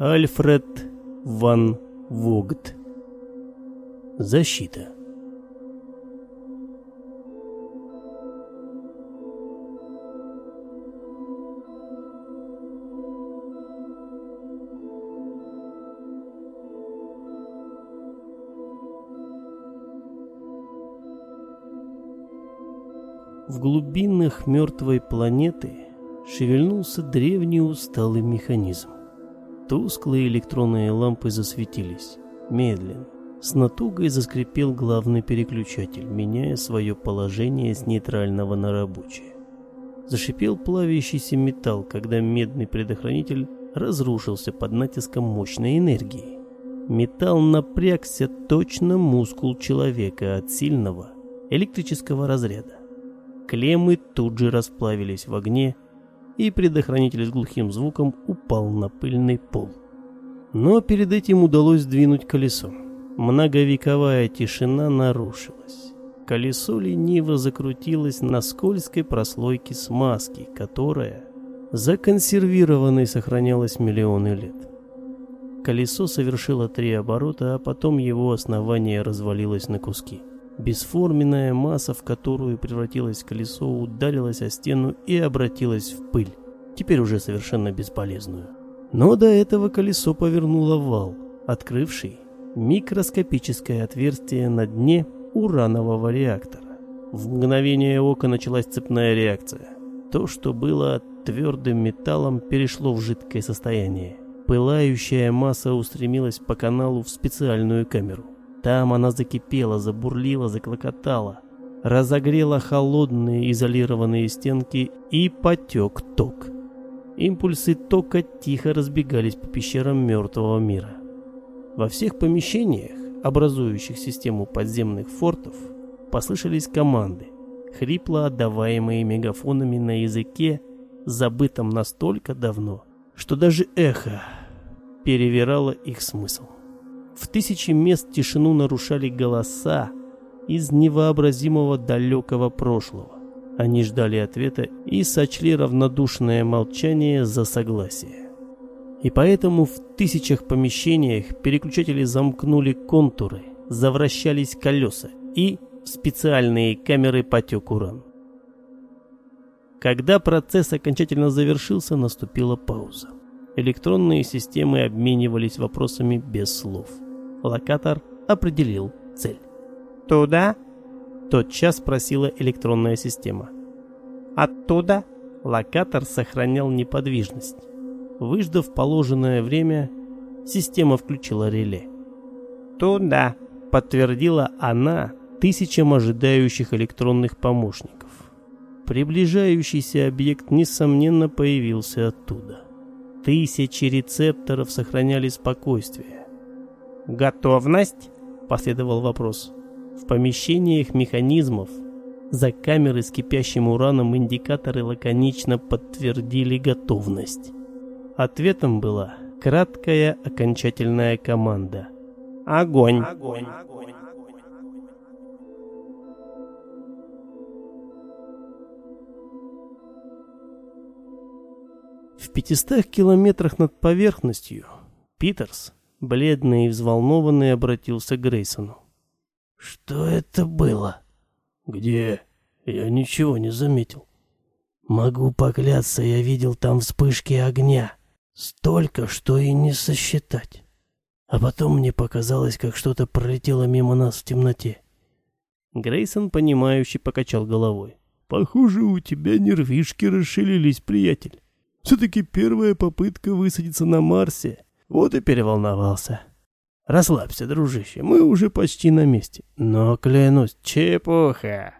Альфред ван Вогт. Защита. В глубинах мертвой планеты шевельнулся древний усталый механизм. Тусклые электронные лампы засветились, медленно. С натугой заскрипел главный переключатель, меняя свое положение с нейтрального на рабочее. Зашипел плавящийся металл, когда медный предохранитель разрушился под натиском мощной энергии. Металл напрягся точно мускул человека от сильного электрического разряда. Клеммы тут же расплавились в огне, и предохранитель с глухим звуком упал на пыльный пол. Но перед этим удалось сдвинуть колесо. Многовековая тишина нарушилась. Колесо лениво закрутилось на скользкой прослойке смазки, которая законсервированной сохранялась миллионы лет. Колесо совершило три оборота, а потом его основание развалилось на куски. Бесформенная масса, в которую превратилось колесо, ударилась о стену и обратилась в пыль, теперь уже совершенно бесполезную. Но до этого колесо повернуло вал, открывший микроскопическое отверстие на дне уранового реактора. В мгновение ока началась цепная реакция. То, что было твердым металлом, перешло в жидкое состояние. Пылающая масса устремилась по каналу в специальную камеру. Там она закипела, забурлила, заклокотала, разогрела холодные изолированные стенки и потек ток. Импульсы тока тихо разбегались по пещерам мертвого мира. Во всех помещениях, образующих систему подземных фортов, послышались команды, хрипло отдаваемые мегафонами на языке, забытом настолько давно, что даже эхо перевирало их смысл. В тысячи мест тишину нарушали голоса из невообразимого далекого прошлого. Они ждали ответа и сочли равнодушное молчание за согласие. И поэтому в тысячах помещениях переключатели замкнули контуры, завращались колеса и в специальные камеры потек уран. Когда процесс окончательно завершился, наступила пауза. Электронные системы обменивались вопросами без слов. Локатор определил цель. «Туда?» Тотчас спросила электронная система. «Оттуда?» Локатор сохранял неподвижность. Выждав положенное время, система включила реле. «Туда», — подтвердила она тысячам ожидающих электронных помощников. Приближающийся объект, несомненно, появился оттуда. Тысячи рецепторов сохраняли спокойствие. «Готовность?» — последовал вопрос. В помещениях механизмов за камеры с кипящим ураном индикаторы лаконично подтвердили готовность. Ответом была краткая окончательная команда. Огонь. Огонь. В пятистах километрах над поверхностью Питерс, бледный и взволнованный, обратился к Грейсону. «Что это было?» «Где? Я ничего не заметил». «Могу поклясться, я видел там вспышки огня». Столько, что и не сосчитать. А потом мне показалось, как что-то пролетело мимо нас в темноте. Грейсон, понимающе покачал головой. «Похоже, у тебя нервишки расширились, приятель. Все-таки первая попытка высадиться на Марсе. Вот и переволновался. Расслабься, дружище, мы уже почти на месте. Но, клянусь, чепуха.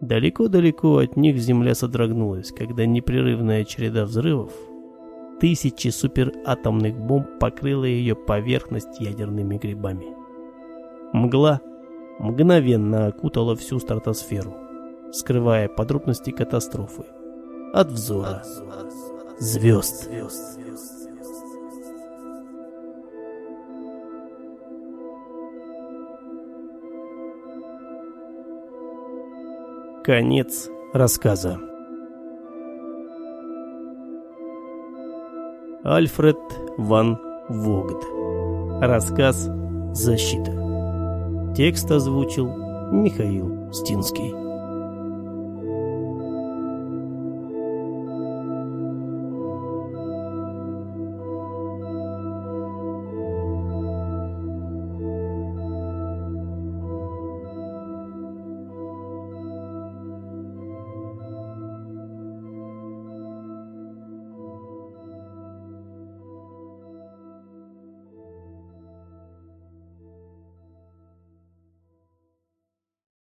Далеко-далеко от них земля содрогнулась, когда непрерывная череда взрывов, тысячи суператомных бомб покрыла ее поверхность ядерными грибами. Мгла мгновенно окутала всю стратосферу, скрывая подробности катастрофы от взора звезд. Конец рассказа. Альфред ван Вогд. Рассказ «Защита». Текст озвучил Михаил Стинский.